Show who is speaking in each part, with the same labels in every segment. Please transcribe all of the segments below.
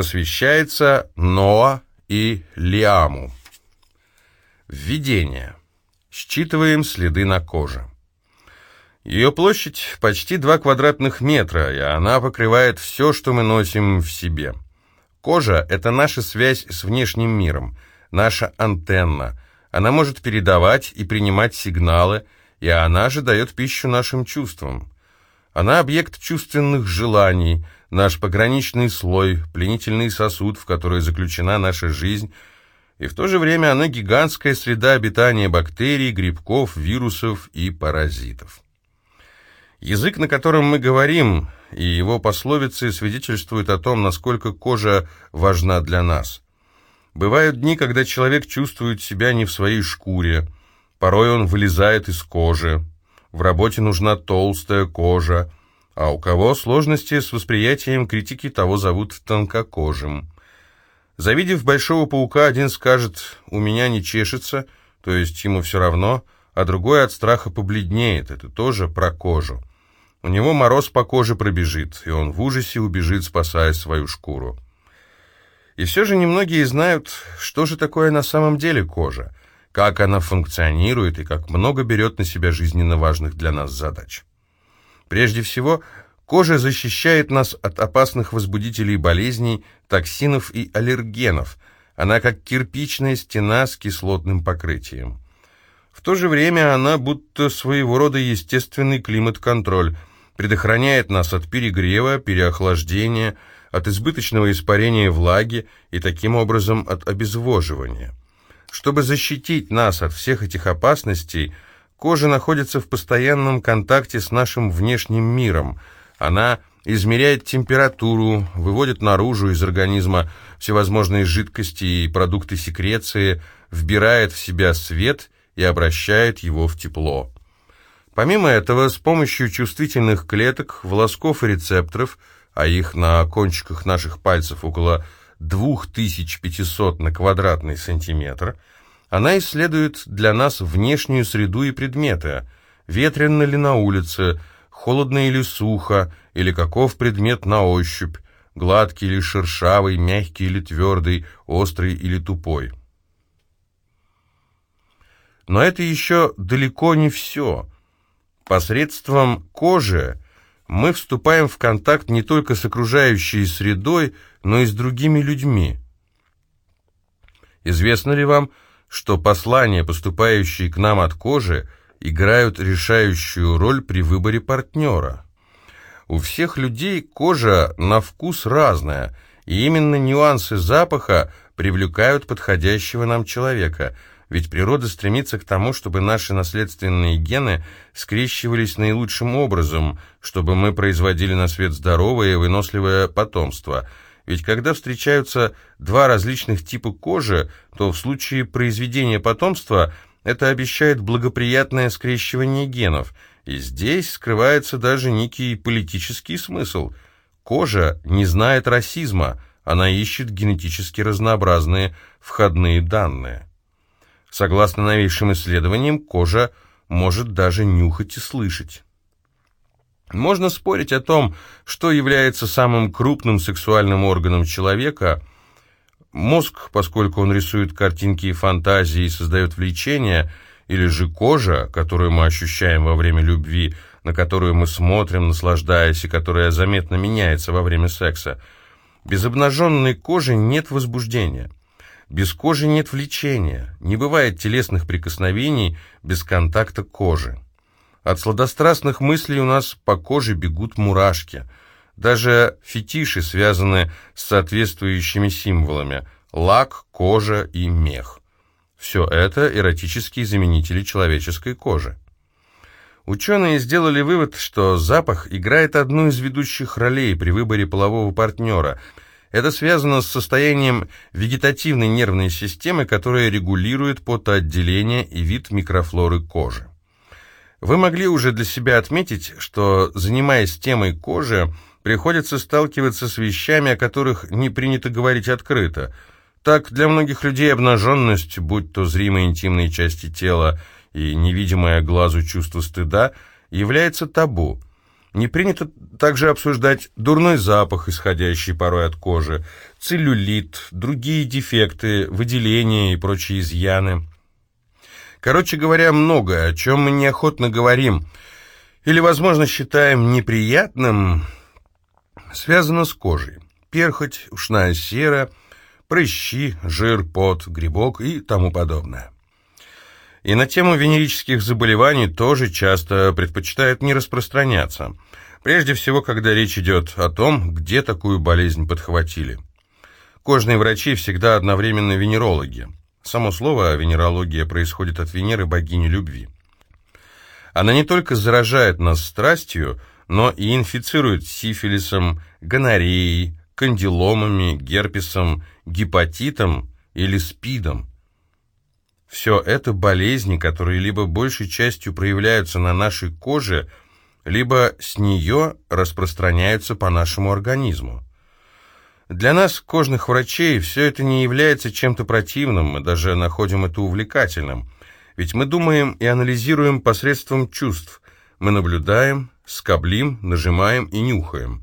Speaker 1: Посвящается Ноа и Лиаму. Введение. Считываем следы на коже. Ее площадь почти 2 квадратных метра, и она покрывает все, что мы носим в себе. Кожа – это наша связь с внешним миром, наша антенна. Она может передавать и принимать сигналы, и она же дает пищу нашим чувствам. Она объект чувственных желаний, наш пограничный слой, пленительный сосуд, в который заключена наша жизнь, и в то же время она гигантская среда обитания бактерий, грибков, вирусов и паразитов. Язык, на котором мы говорим, и его пословицы свидетельствуют о том, насколько кожа важна для нас. Бывают дни, когда человек чувствует себя не в своей шкуре, порой он вылезает из кожи. В работе нужна толстая кожа, а у кого сложности с восприятием критики, того зовут тонкокожим. Завидев большого паука, один скажет «у меня не чешется», то есть ему все равно, а другой от страха побледнеет, это тоже про кожу. У него мороз по коже пробежит, и он в ужасе убежит, спасая свою шкуру. И все же немногие знают, что же такое на самом деле кожа, как она функционирует и как много берет на себя жизненно важных для нас задач. Прежде всего, кожа защищает нас от опасных возбудителей болезней, токсинов и аллергенов. Она как кирпичная стена с кислотным покрытием. В то же время она будто своего рода естественный климат-контроль – предохраняет нас от перегрева, переохлаждения, от избыточного испарения влаги и таким образом от обезвоживания. Чтобы защитить нас от всех этих опасностей, кожа находится в постоянном контакте с нашим внешним миром. Она измеряет температуру, выводит наружу из организма всевозможные жидкости и продукты секреции, вбирает в себя свет и обращает его в тепло. Помимо этого, с помощью чувствительных клеток, волосков и рецепторов, а их на кончиках наших пальцев около 2500 на квадратный сантиметр, она исследует для нас внешнюю среду и предметы, ветрено ли на улице, холодно или сухо, или каков предмет на ощупь, гладкий или шершавый, мягкий или твердый, острый или тупой. Но это еще далеко не все – Посредством кожи мы вступаем в контакт не только с окружающей средой, но и с другими людьми. Известно ли вам, что послания, поступающие к нам от кожи, играют решающую роль при выборе партнера? У всех людей кожа на вкус разная, и именно нюансы запаха привлекают подходящего нам человека – ведь природа стремится к тому, чтобы наши наследственные гены скрещивались наилучшим образом, чтобы мы производили на свет здоровое и выносливое потомство. Ведь когда встречаются два различных типа кожи, то в случае произведения потомства это обещает благоприятное скрещивание генов. И здесь скрывается даже некий политический смысл. Кожа не знает расизма, она ищет генетически разнообразные входные данные. Согласно новейшим исследованиям, кожа может даже нюхать и слышать. Можно спорить о том, что является самым крупным сексуальным органом человека. Мозг, поскольку он рисует картинки и фантазии и создает влечение, или же кожа, которую мы ощущаем во время любви, на которую мы смотрим, наслаждаясь, и которая заметно меняется во время секса. Без обнаженной кожи нет возбуждения. Без кожи нет влечения, не бывает телесных прикосновений без контакта кожи. От сладострастных мыслей у нас по коже бегут мурашки. Даже фетиши связаны с соответствующими символами – лак, кожа и мех. Все это эротические заменители человеческой кожи. Ученые сделали вывод, что запах играет одну из ведущих ролей при выборе полового партнера – это связано с состоянием вегетативной нервной системы, которая регулирует потоотделение и вид микрофлоры кожи. Вы могли уже для себя отметить, что, занимаясь темой кожи, приходится сталкиваться с вещами, о которых не принято говорить открыто. Так, для многих людей обнаженность, будь то зримые интимные части тела и невидимое глазу чувство стыда, является табу – Не принято также обсуждать дурной запах, исходящий порой от кожи, целлюлит, другие дефекты, выделения и прочие изъяны. Короче говоря, многое, о чем мы неохотно говорим или, возможно, считаем неприятным, связано с кожей. Перхоть, ушная сера, прыщи, жир, пот, грибок и тому подобное. И на тему венерических заболеваний тоже часто предпочитают не распространяться. Прежде всего, когда речь идет о том, где такую болезнь подхватили. Кожные врачи всегда одновременно венерологи. Само слово «венерология» происходит от Венеры, богини любви. Она не только заражает нас страстью, но и инфицирует сифилисом, гонореей, кандиломами, герпесом, гепатитом или спидом. Все это болезни, которые либо большей частью проявляются на нашей коже, либо с нее распространяются по нашему организму. Для нас, кожных врачей, все это не является чем-то противным, мы даже находим это увлекательным. Ведь мы думаем и анализируем посредством чувств. Мы наблюдаем, скоблим, нажимаем и нюхаем.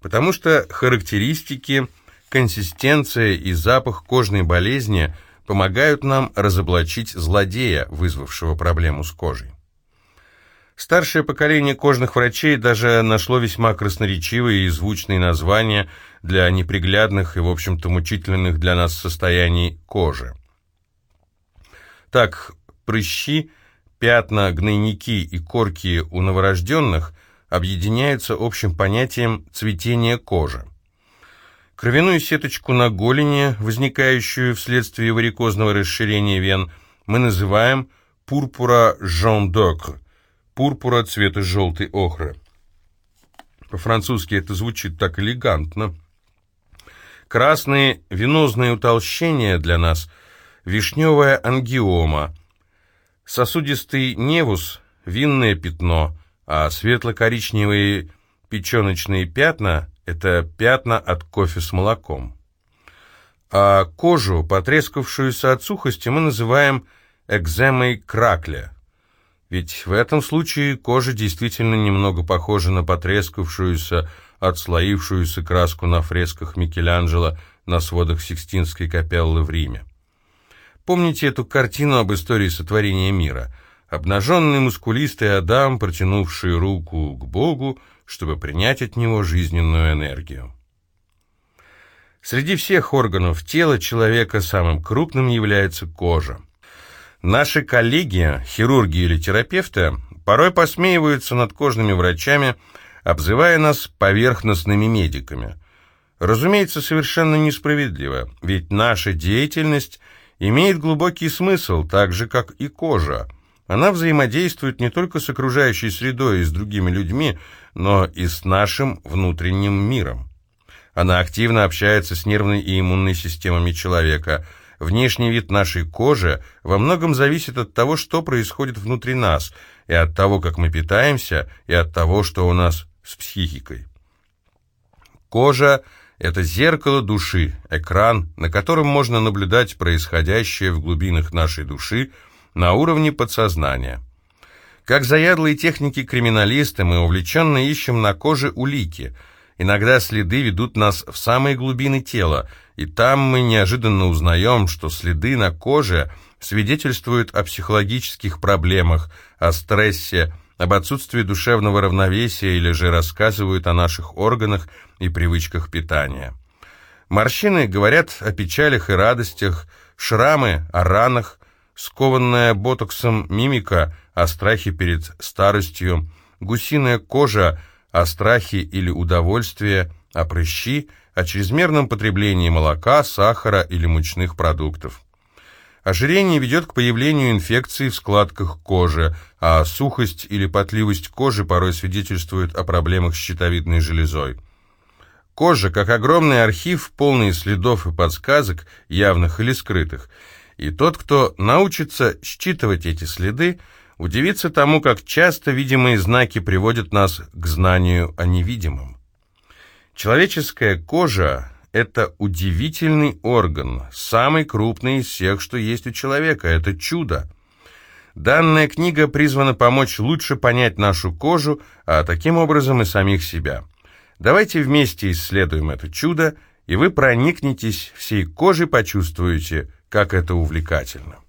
Speaker 1: Потому что характеристики, консистенция и запах кожной болезни – помогают нам разоблачить злодея, вызвавшего проблему с кожей. Старшее поколение кожных врачей даже нашло весьма красноречивые и звучные названия для неприглядных и, в общем-то, мучительных для нас состояний кожи. Так, прыщи, пятна, гнойники и корки у новорожденных объединяются общим понятием цветения кожи. Кровяную сеточку на голени, возникающую вследствие варикозного расширения вен, мы называем пурпура d'ocre, пурпура цвета желтой охры. По-французски это звучит так элегантно. Красные венозные утолщения для нас – вишневая ангиома, сосудистый невус – винное пятно, а светло-коричневые печеночные пятна – это пятна от кофе с молоком. А кожу, потрескавшуюся от сухости, мы называем экземой кракля. Ведь в этом случае кожа действительно немного похожа на потрескавшуюся, отслоившуюся краску на фресках Микеланджело на сводах Сикстинской капеллы в Риме. Помните эту картину об истории сотворения мира? Обнаженный мускулистый Адам, протянувший руку к Богу, чтобы принять от него жизненную энергию. Среди всех органов тела человека самым крупным является кожа. Наши коллеги, хирурги или терапевты, порой посмеиваются над кожными врачами, обзывая нас поверхностными медиками. Разумеется, совершенно несправедливо, ведь наша деятельность имеет глубокий смысл, так же, как и кожа. Она взаимодействует не только с окружающей средой и с другими людьми, но и с нашим внутренним миром. Она активно общается с нервной и иммунной системами человека. Внешний вид нашей кожи во многом зависит от того, что происходит внутри нас, и от того, как мы питаемся, и от того, что у нас с психикой. Кожа – это зеркало души, экран, на котором можно наблюдать происходящее в глубинах нашей души – на уровне подсознания. Как заядлые техники-криминалисты мы увлеченно ищем на коже улики. Иногда следы ведут нас в самые глубины тела, и там мы неожиданно узнаем, что следы на коже свидетельствуют о психологических проблемах, о стрессе, об отсутствии душевного равновесия или же рассказывают о наших органах и привычках питания. Морщины говорят о печалях и радостях, шрамы о ранах, скованная ботоксом мимика о страхе перед старостью, гусиная кожа о страхе или удовольствии, о прыщи, о чрезмерном потреблении молока, сахара или мучных продуктов. Ожирение ведет к появлению инфекций в складках кожи, а сухость или потливость кожи порой свидетельствует о проблемах с щитовидной железой. Кожа, как огромный архив, полный следов и подсказок, явных или скрытых – и тот, кто научится считывать эти следы, удивится тому, как часто видимые знаки приводят нас к знанию о невидимом. Человеческая кожа – это удивительный орган, самый крупный из всех, что есть у человека, это чудо. Данная книга призвана помочь лучше понять нашу кожу, а таким образом и самих себя. Давайте вместе исследуем это чудо, и вы проникнетесь всей кожей, почувствуете, как это увлекательно.